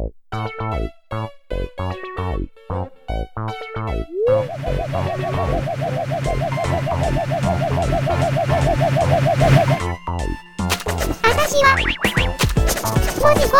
は文字を